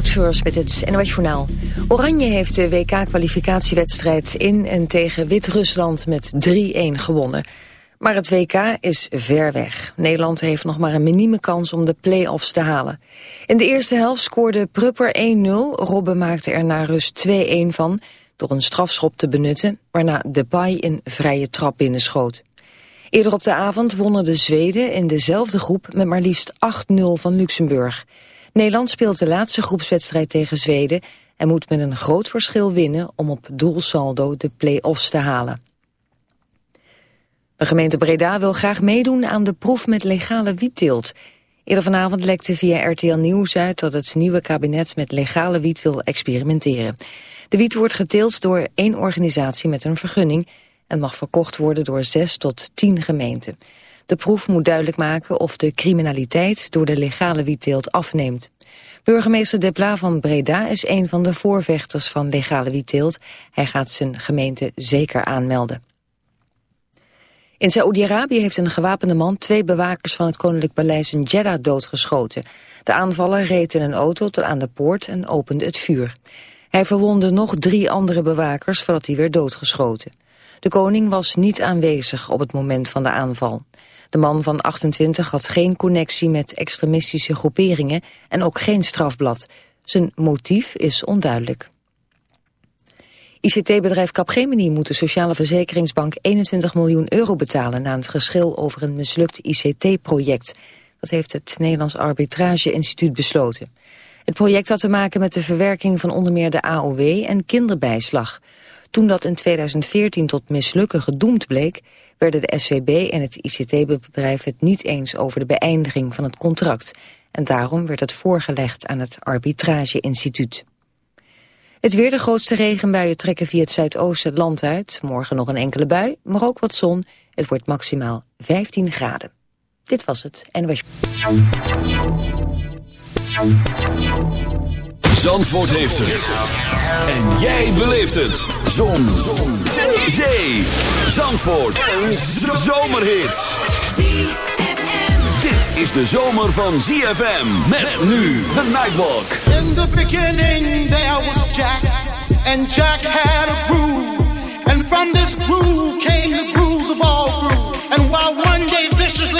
Moutscheurs met het NOS Journaal. Oranje heeft de WK-kwalificatiewedstrijd in en tegen Wit-Rusland met 3-1 gewonnen. Maar het WK is ver weg. Nederland heeft nog maar een minieme kans om de play-offs te halen. In de eerste helft scoorde Prupper 1-0. Robben maakte er na rust 2-1 van door een strafschop te benutten... waarna Depay een vrije trap binnenschoot. Eerder op de avond wonnen de Zweden in dezelfde groep met maar liefst 8-0 van Luxemburg. Nederland speelt de laatste groepswedstrijd tegen Zweden en moet met een groot verschil winnen om op doelsaldo de play-offs te halen. De gemeente Breda wil graag meedoen aan de proef met legale wietteelt. Eerder vanavond lekte via RTL Nieuws uit dat het nieuwe kabinet met legale wiet wil experimenteren. De wiet wordt geteeld door één organisatie met een vergunning en mag verkocht worden door zes tot tien gemeenten. De proef moet duidelijk maken of de criminaliteit door de legale wietteelt afneemt. Burgemeester De Pla van Breda is een van de voorvechters van legale wietteelt. Hij gaat zijn gemeente zeker aanmelden. In Saoedi-Arabië heeft een gewapende man twee bewakers van het Koninklijk Paleis in Jeddah doodgeschoten. De aanvaller reed in een auto tot aan de poort en opende het vuur. Hij verwondde nog drie andere bewakers voordat hij werd doodgeschoten. De koning was niet aanwezig op het moment van de aanval. De man van 28 had geen connectie met extremistische groeperingen en ook geen strafblad. Zijn motief is onduidelijk. ICT-bedrijf Capgemini moet de Sociale Verzekeringsbank 21 miljoen euro betalen na het geschil over een mislukt ICT-project. Dat heeft het Nederlands Arbitrage Instituut besloten. Het project had te maken met de verwerking van onder meer de AOW en kinderbijslag. Toen dat in 2014 tot mislukken gedoemd bleek, werden de SVB en het ICT-bedrijf het niet eens over de beëindiging van het contract. En daarom werd het voorgelegd aan het Arbitrage-instituut. Het weer de grootste regenbuien trekken via het zuidoosten het land uit. Morgen nog een enkele bui, maar ook wat zon. Het wordt maximaal 15 graden. Dit was het en was. Zandvoort heeft het. En jij beleeft het. Zon. Zon. Zee. Zandvoort. Een zomerhit. Dit is de zomer van ZFM. Met nu de Nightwalk. In the beginning there was Jack. And Jack had a groove. And from this groove came the grooves of all groove. And while one day viciously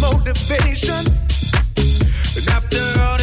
motivation. And after all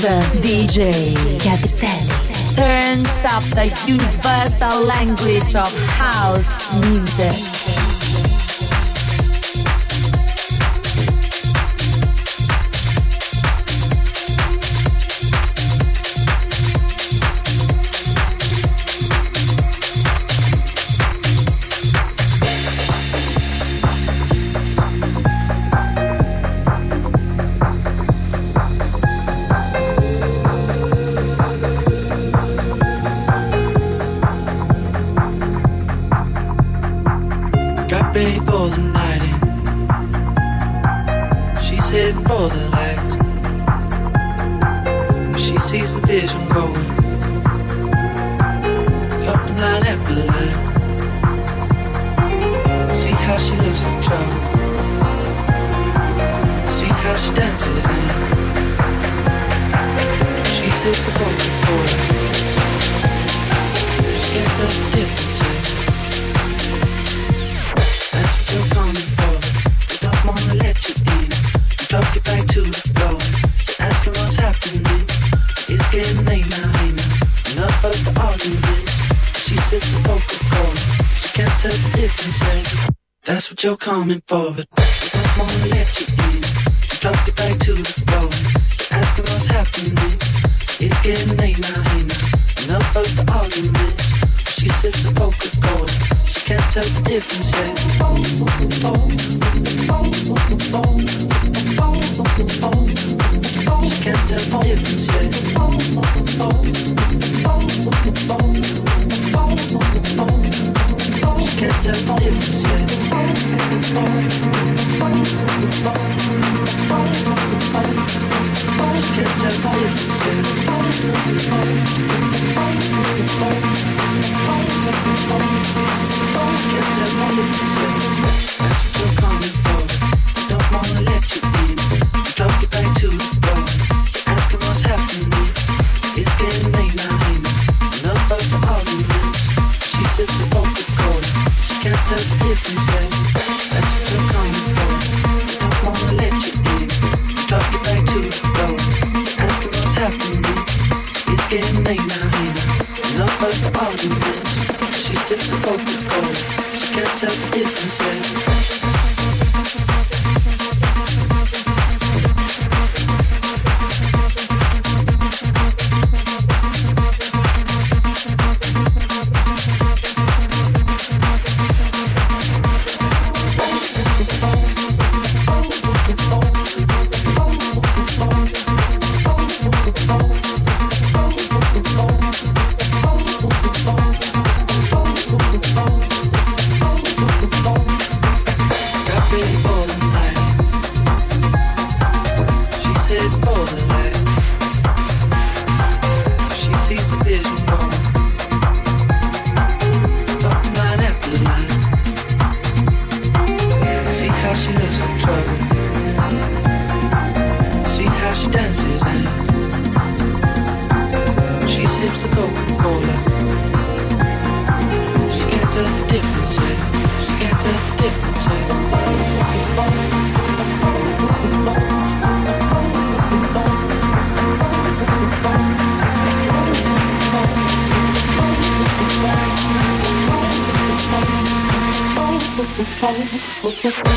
the DJ Capistelli turns up the universal language of house music. Coming for, but I don't wanna let you in. Drop it back to the floor. Asking what's happening. It's getting late now, hey now. Enough of the argument. She sips the Coca-Cola. She can't tell the difference yet. DJ sips of Coca-Cola. She got a different type. She got a different type.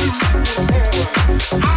I'm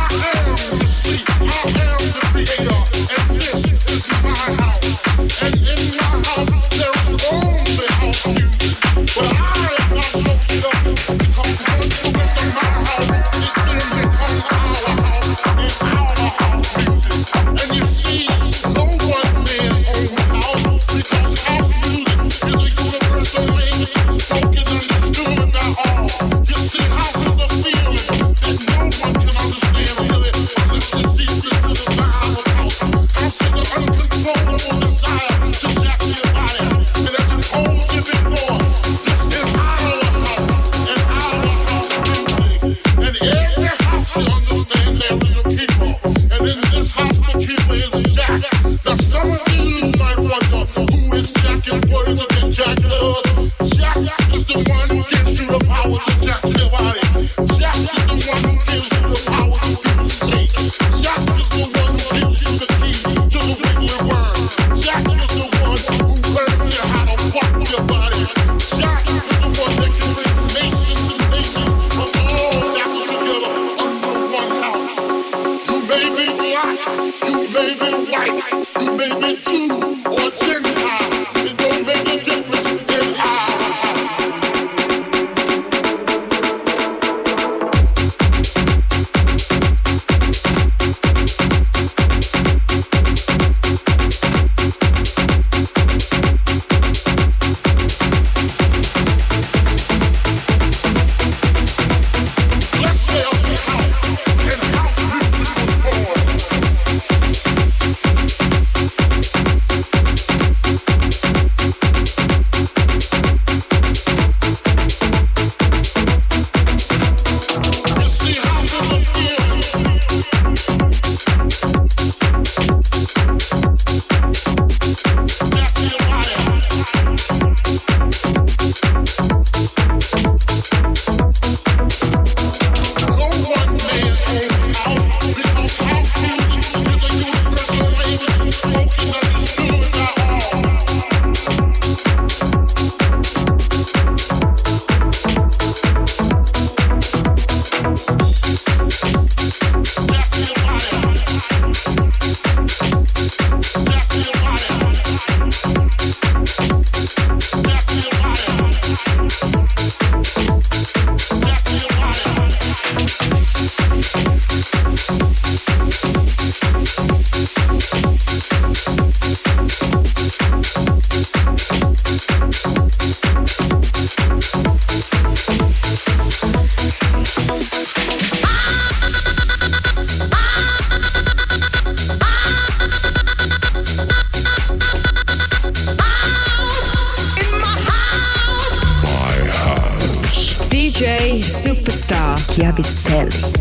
Chiavistelli.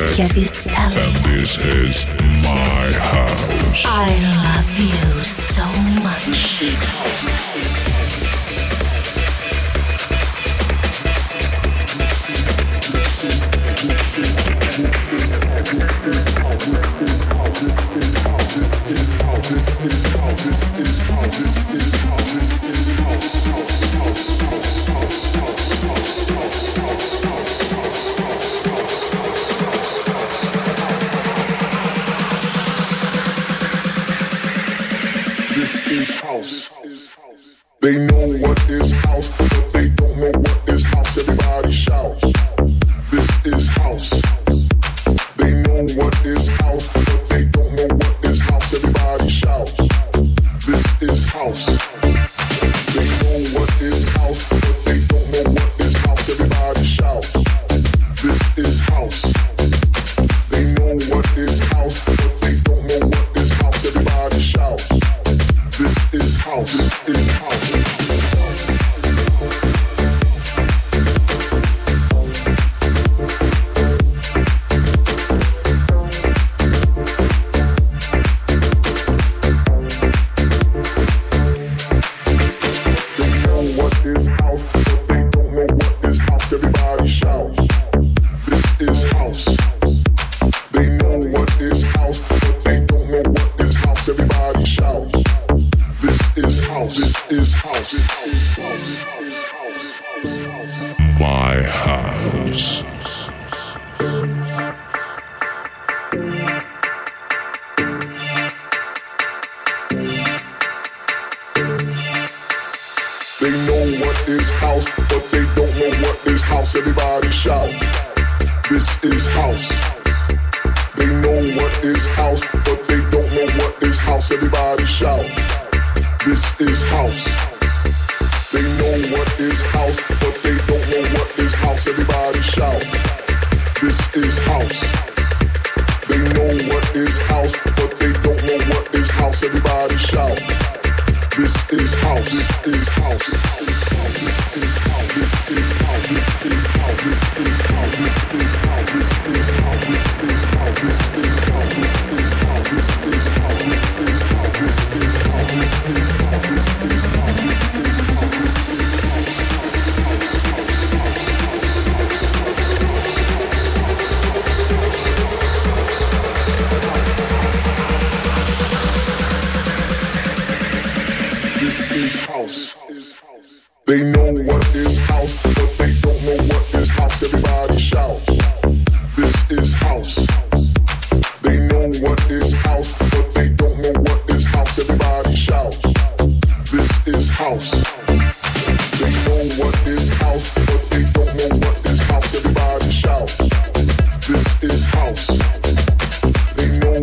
And this is my house. I Thank you.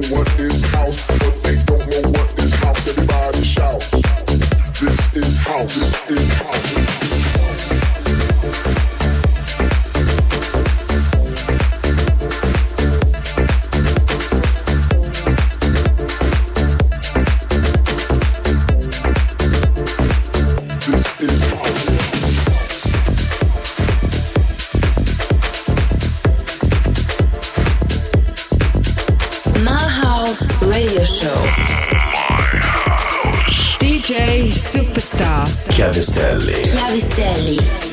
This is house. This is house. Chiavistelli. Chiavistelli.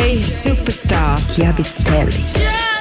DJ Superstar Chiavistelli. Yeah!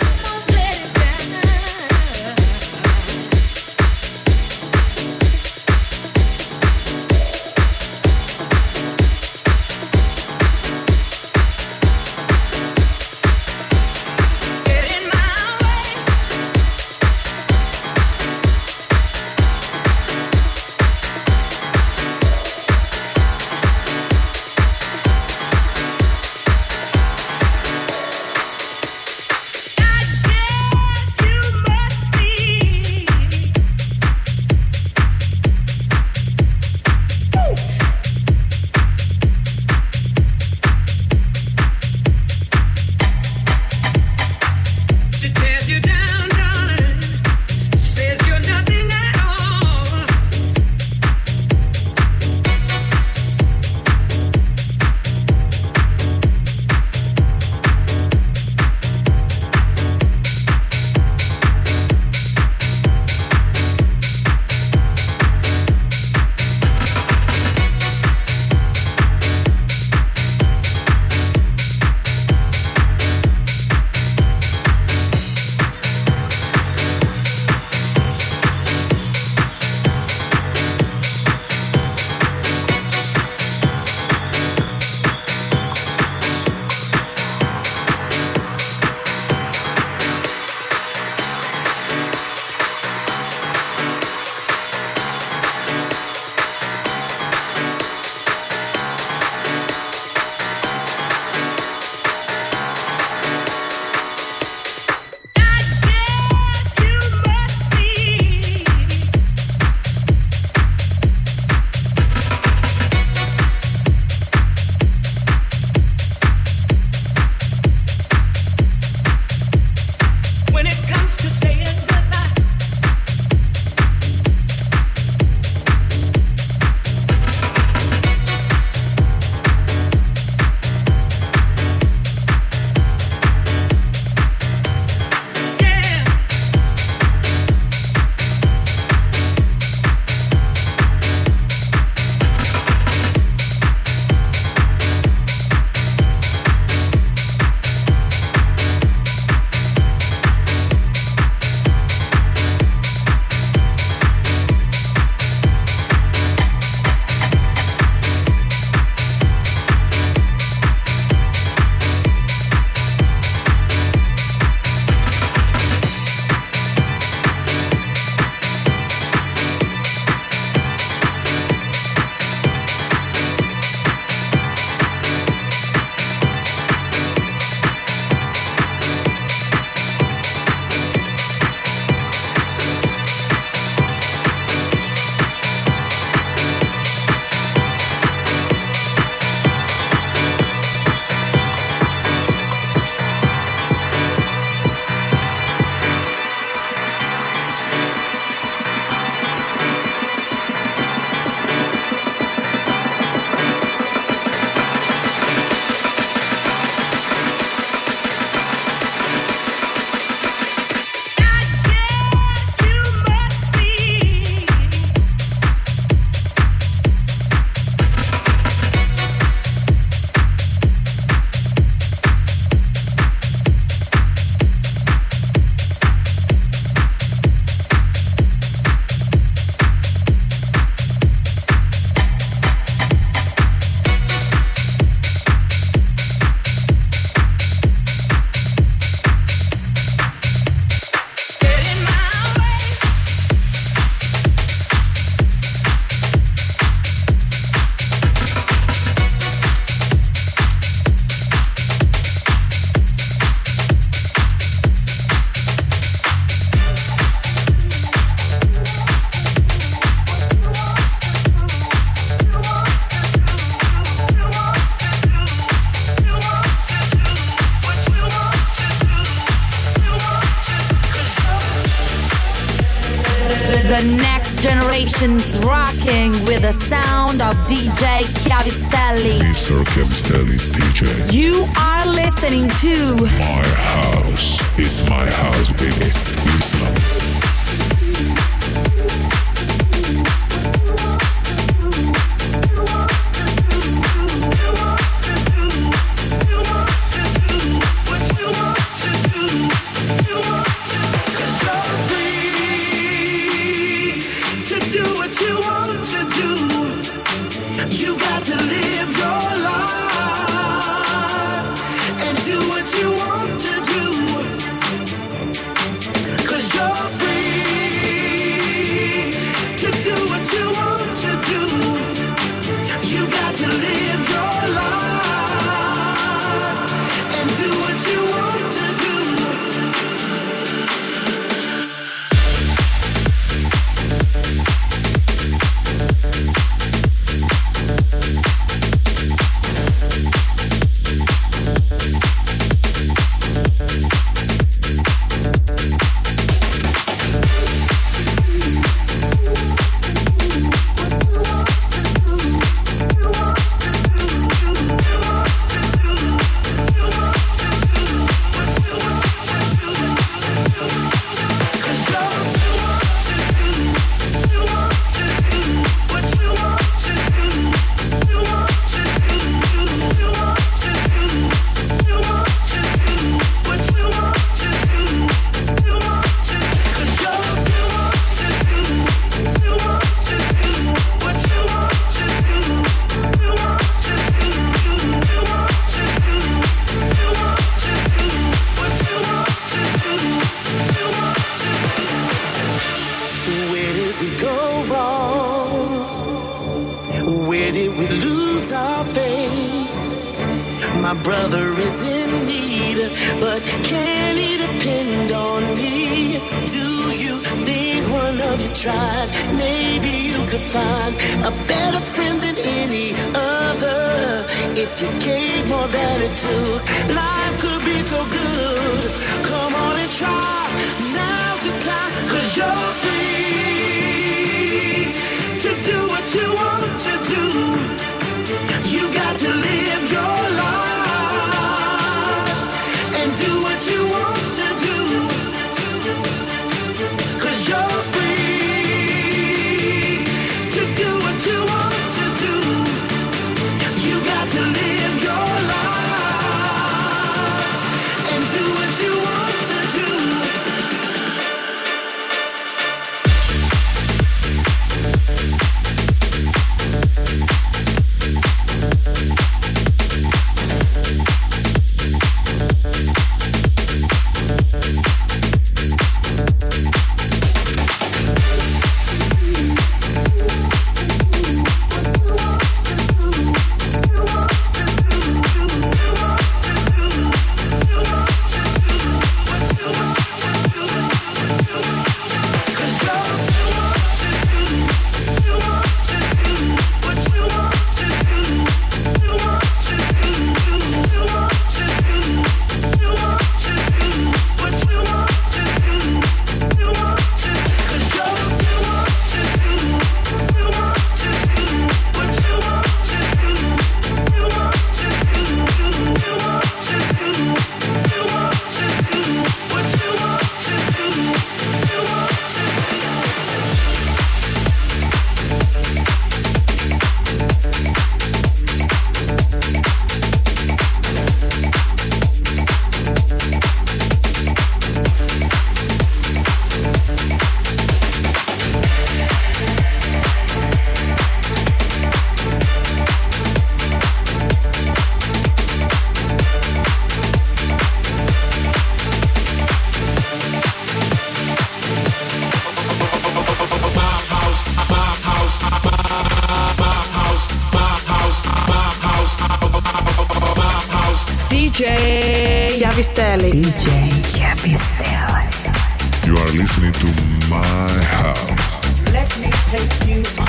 Bye.